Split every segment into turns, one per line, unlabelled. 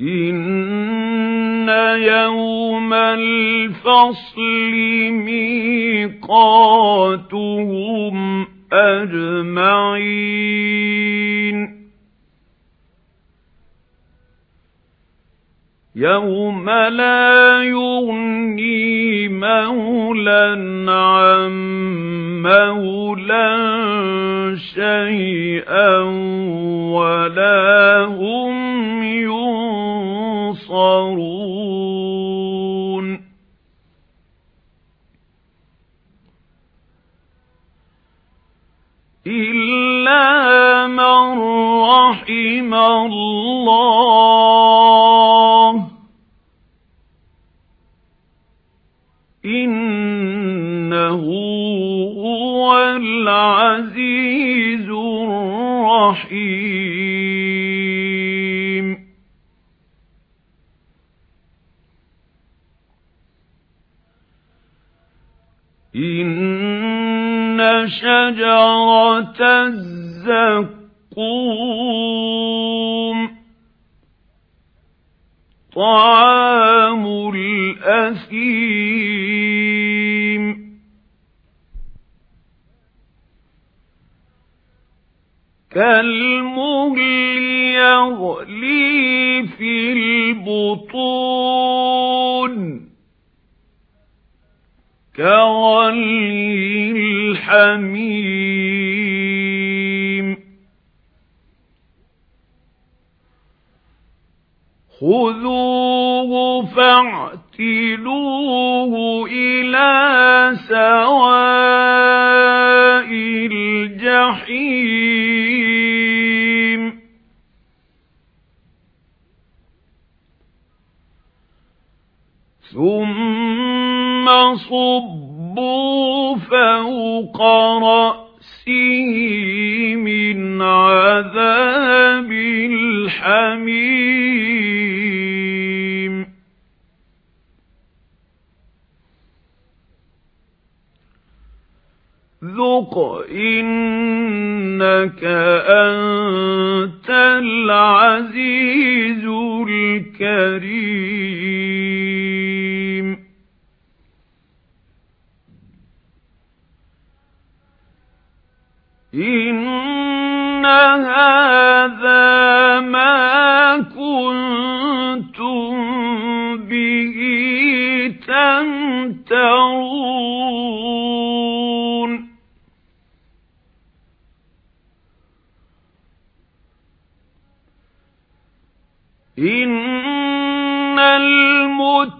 إِنَّ يَوْمَ الْفَصْلِ مِيقَاتُهُمْ أَجْمَعِينَ يَوْمَ لَا يُغْنِي مَوْلًى عَن مَّوْلًى شَيْئًا وَلَا هُمْ إِلَّا مَن رَّحِمَ اللَّهُ إِنَّهُ هُوَ الْعَزِيزُ الرَّحِيمُ إِنَّ شَجَرَتَ الزَّقُّومِ طَعَامُ الْأَثِيمِ كَالْمُهْلِ يَغْلِي فِي الْبُطُونِ كَغَلْيِ الْحَمِيمِ. خُذُوهُ فَاعْتِلُوهُ إِلَى سَوَاءِ الْجَحِيمِ. ثُمَّ صُبُّوا فَوْقَ رَأْسِهِ مِنْ عَذَابِ الْحَمِيمِ ذُقْ إِنَّكَ أَنْتَ الْعَزِيزُ الْكَرِيمُ إِنَّ هَذَا مَا كُنتُم بِهِ تَمْتَرُونَ إِنَّ الْمُتَّقِينَ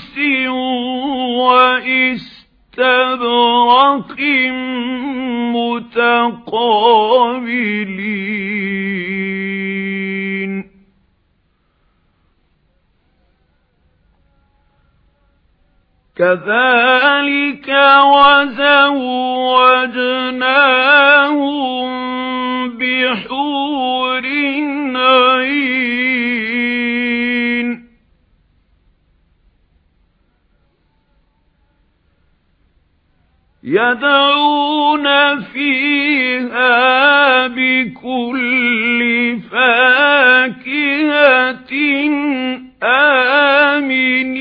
سُندُسٍ وَإِسْتَبْرَقٍ مُتَقَابِلِينَ. كَذَلِكَ وَزَوَّجْنَاهُم يَدْعُونَ فِيهَا بِكُلِّ فَاكِهَةٍ آمِنِينَ.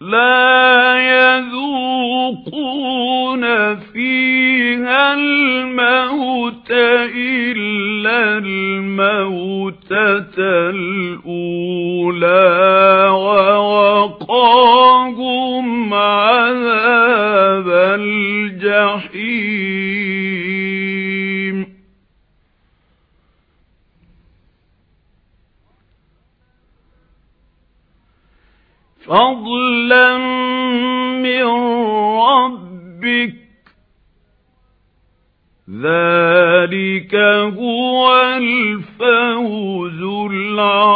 لَا يَذُوقُونَ فِيهَا الْمَوْتَ إِلَّا الْمَوْتَةَ الْأُولَى وَوَقَاهُمْ عَذَابَ الْجَحِيمِ. فَضْلًا مِنْ رَبِّكَ. ذَلِكَ هُوَ الْفَوْزُ الْعَظِيمُ.